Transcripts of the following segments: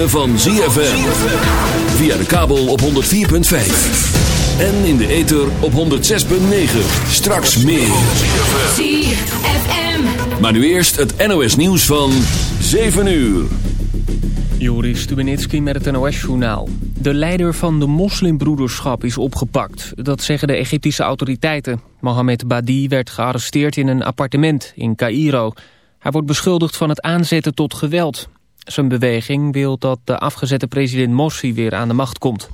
ritme van ZFM. Via de kabel op 104.5. En in de ether op 106.9. Straks meer. ZFM. Maar nu eerst het NOS nieuws van 7 uur. Joris Stubenitski met het NOS-journaal. De leider van de moslimbroederschap is opgepakt. Dat zeggen de Egyptische autoriteiten. Mohamed Badi werd gearresteerd in een appartement in Cairo. Hij wordt beschuldigd van het aanzetten tot geweld. Zijn beweging wil dat de afgezette president Morsi weer aan de macht komt.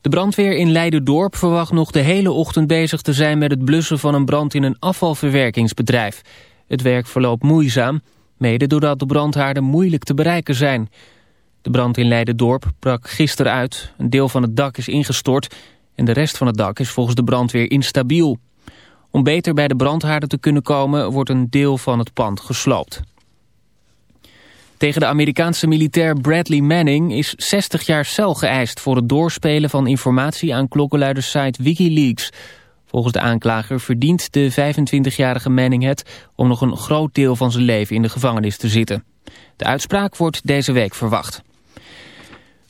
De brandweer in Leiderdorp verwacht nog de hele ochtend bezig te zijn... met het blussen van een brand in een afvalverwerkingsbedrijf. Het werk verloopt moeizaam, mede doordat de brandhaarden moeilijk te bereiken zijn. De brand in Leiderdorp brak gisteren uit. Een deel van het dak is ingestort en de rest van het dak is volgens de brandweer instabiel. Om beter bij de brandhaarden te kunnen komen wordt een deel van het pand gesloopt. Tegen de Amerikaanse militair Bradley Manning is 60 jaar cel geëist... voor het doorspelen van informatie aan klokkenluidersite Wikileaks. Volgens de aanklager verdient de 25-jarige Manning het... om nog een groot deel van zijn leven in de gevangenis te zitten. De uitspraak wordt deze week verwacht.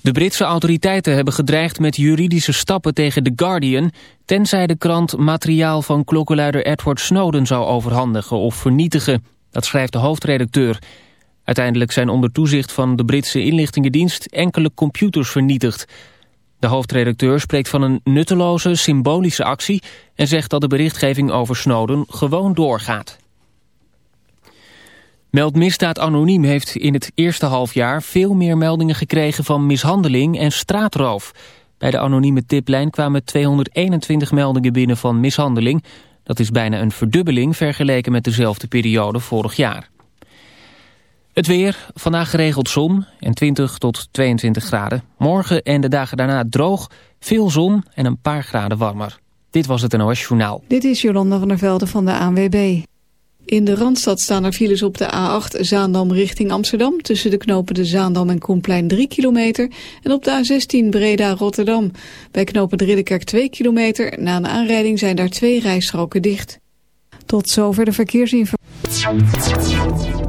De Britse autoriteiten hebben gedreigd met juridische stappen tegen The Guardian... tenzij de krant materiaal van klokkenluider Edward Snowden zou overhandigen of vernietigen. Dat schrijft de hoofdredacteur... Uiteindelijk zijn onder toezicht van de Britse inlichtingendienst enkele computers vernietigd. De hoofdredacteur spreekt van een nutteloze, symbolische actie... en zegt dat de berichtgeving over Snowden gewoon doorgaat. Meld Misdaad Anoniem heeft in het eerste halfjaar veel meer meldingen gekregen van mishandeling en straatroof. Bij de anonieme tiplijn kwamen 221 meldingen binnen van mishandeling. Dat is bijna een verdubbeling vergeleken met dezelfde periode vorig jaar. Het weer, vandaag geregeld zon en 20 tot 22 graden. Morgen en de dagen daarna droog, veel zon en een paar graden warmer. Dit was het NOS Journaal. Dit is Jolanda van der Velde van de ANWB. In de Randstad staan er files op de A8 Zaandam richting Amsterdam... tussen de knopen de Zaandam en Koenplein 3 kilometer... en op de A16 Breda-Rotterdam. Bij knopen de Ridderkerk 2 kilometer. Na een aanrijding zijn daar twee rijstroken dicht. Tot zover de verkeersinformatie.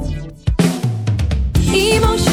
一梦。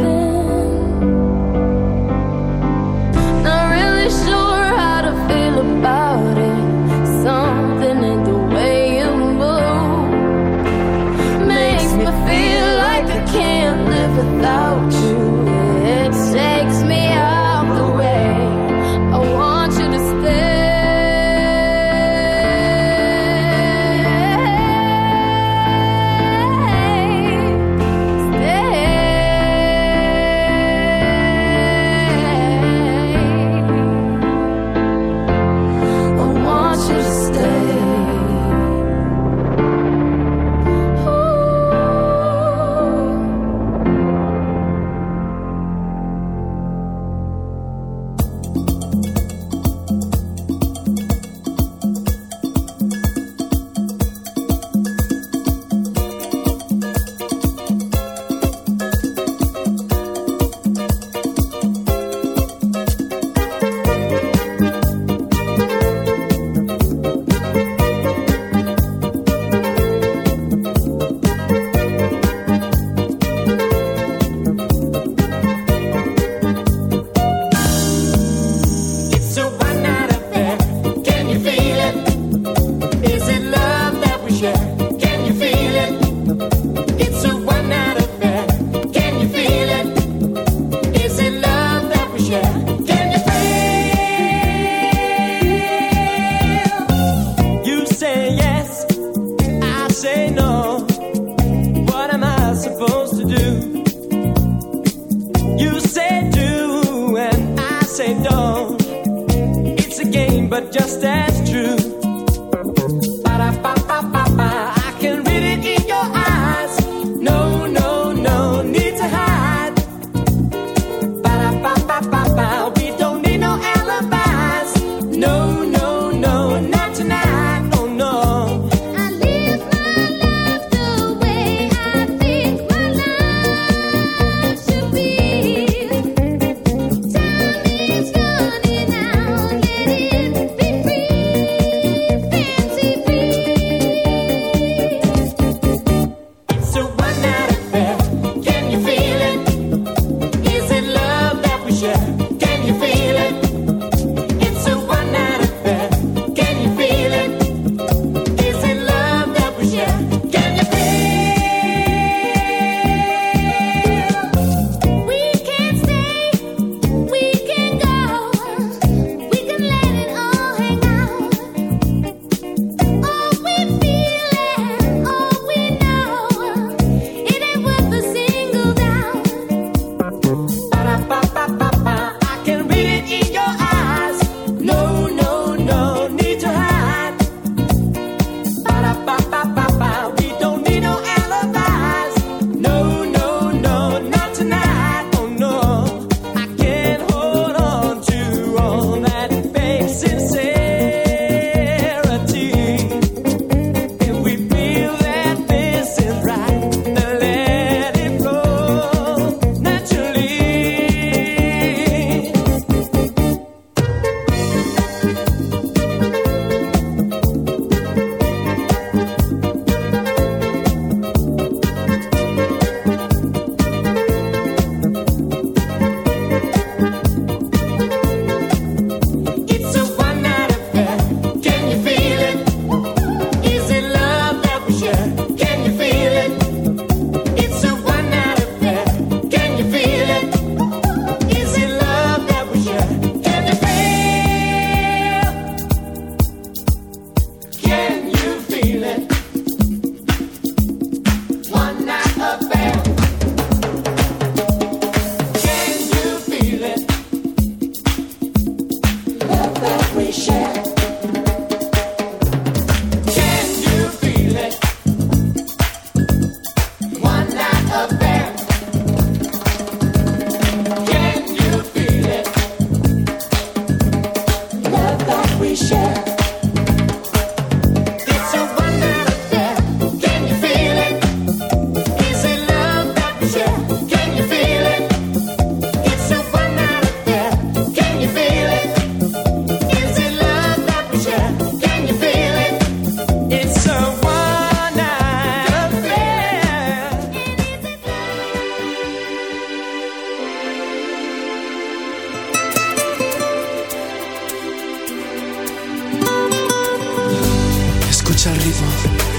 escucha el ritmo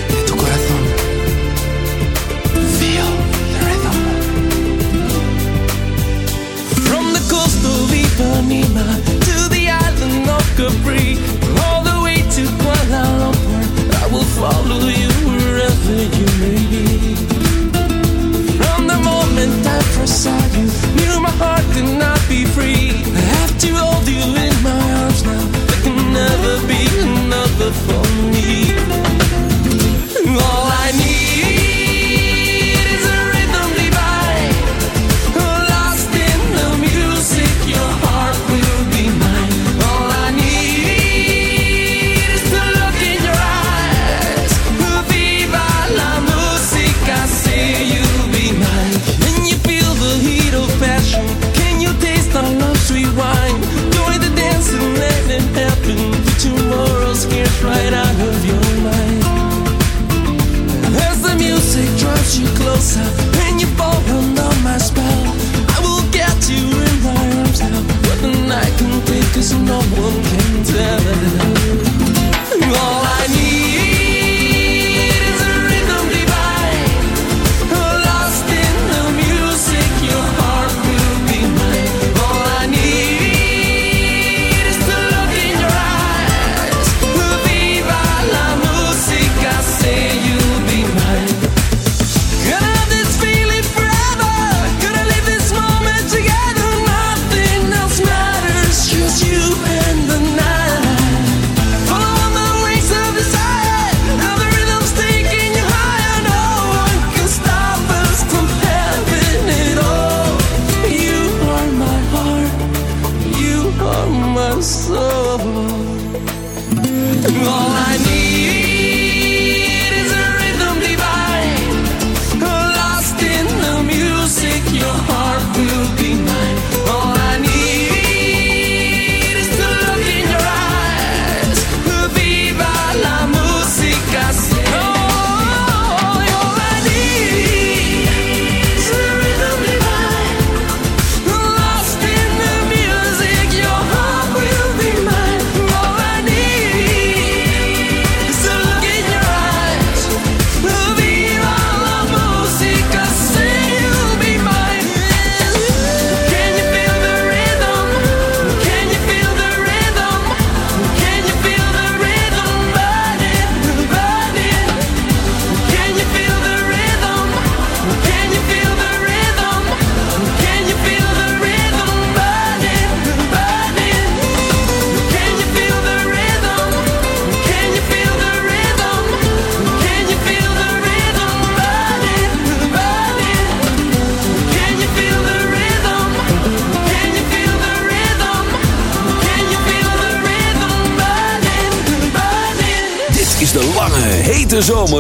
de tu corazón. From the coast of Ipanema to the island of Capri, all the way to Kuala Lumpur, I will follow you wherever you may be. From the moment I first saw you, knew my heart could not be free. I have to hold you in my arms now. I can never be for me. you closer when you fall under my spell. I will get you in my arms now. What the night can take, cause no one can tell. All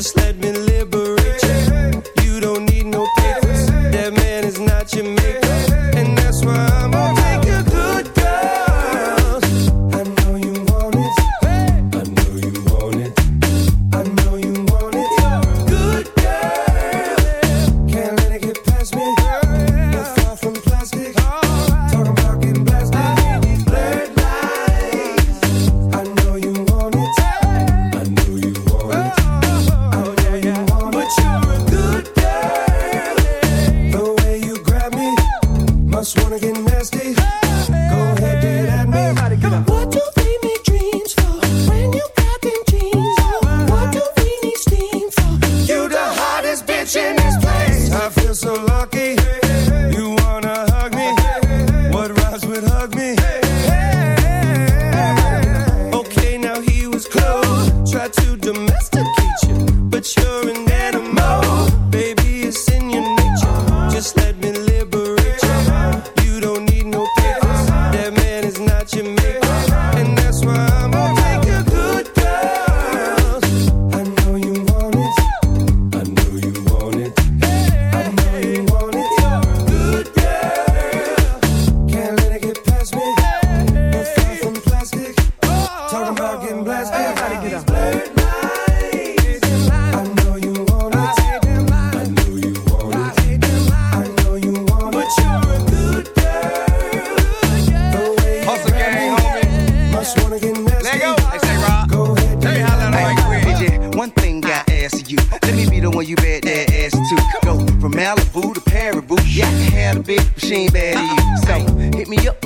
just let me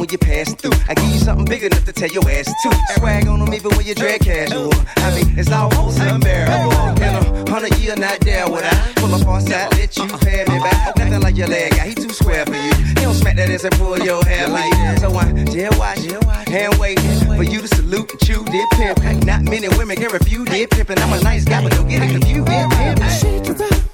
when you pass through. I give you something big enough to tell your ass to. Swag on them even when you're drag casual. I mean, it's almost unbearable. In a hundred year, not there would I pull up on side, let you pay me back. Nothing like your leg guy, he too square for you. He don't smack that ass and pull your hair like that. So I just watch, hand wait for you to salute and chew did pimp. Not many women can refuse did pimp, and I'm a nice guy, but don't get it confused. Did pimp.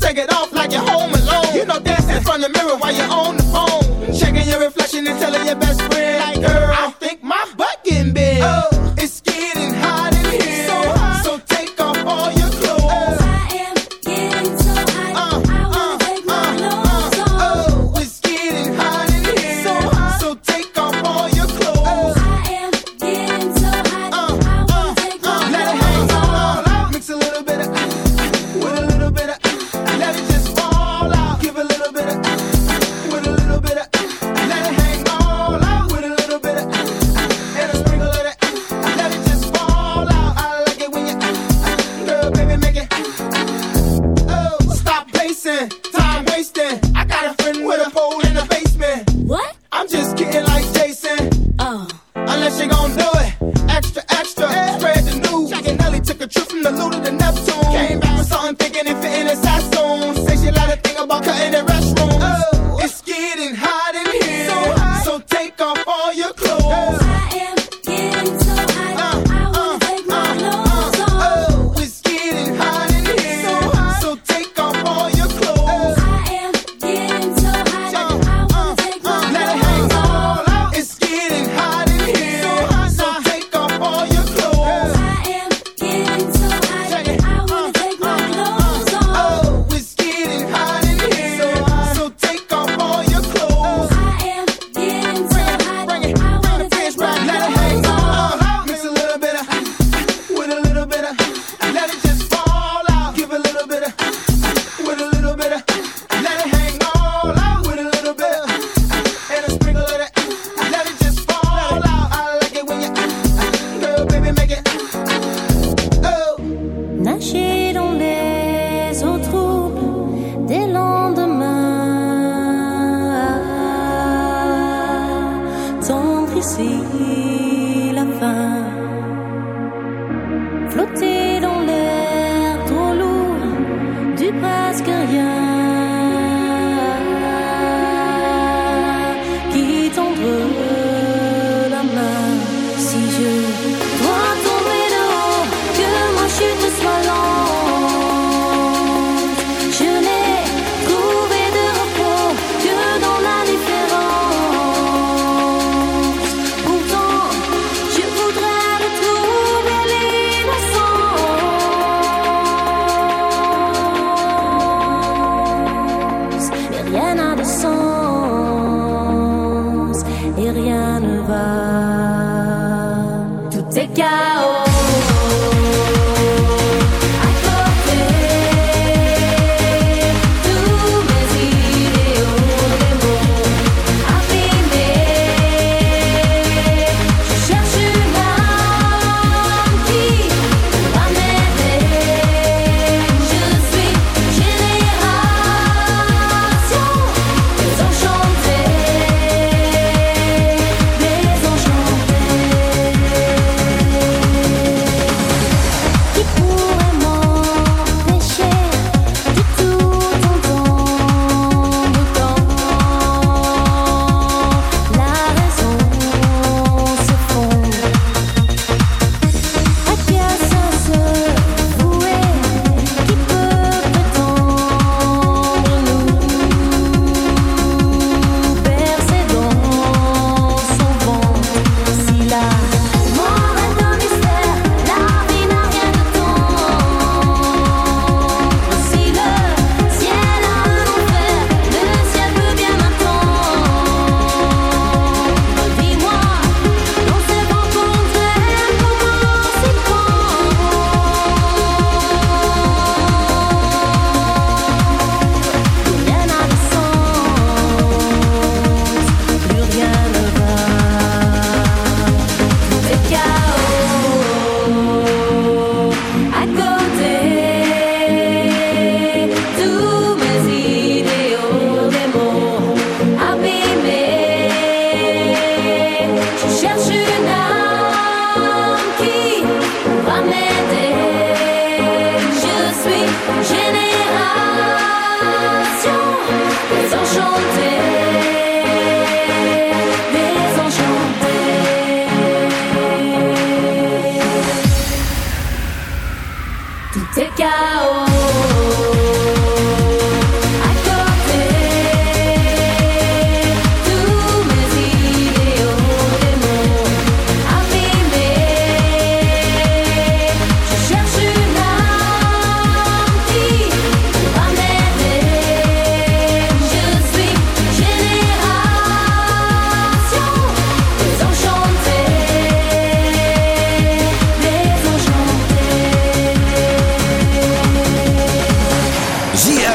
Take it off like you're home alone. You know, dance in front of the mirror while you're on the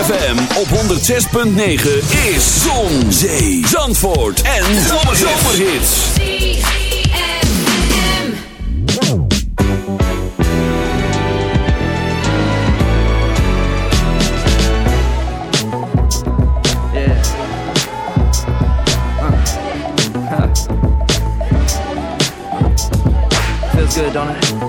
ZFM op 106.9 is Zon, Zee, Zandvoort en Zomerhits. Yeah. Good, don't it?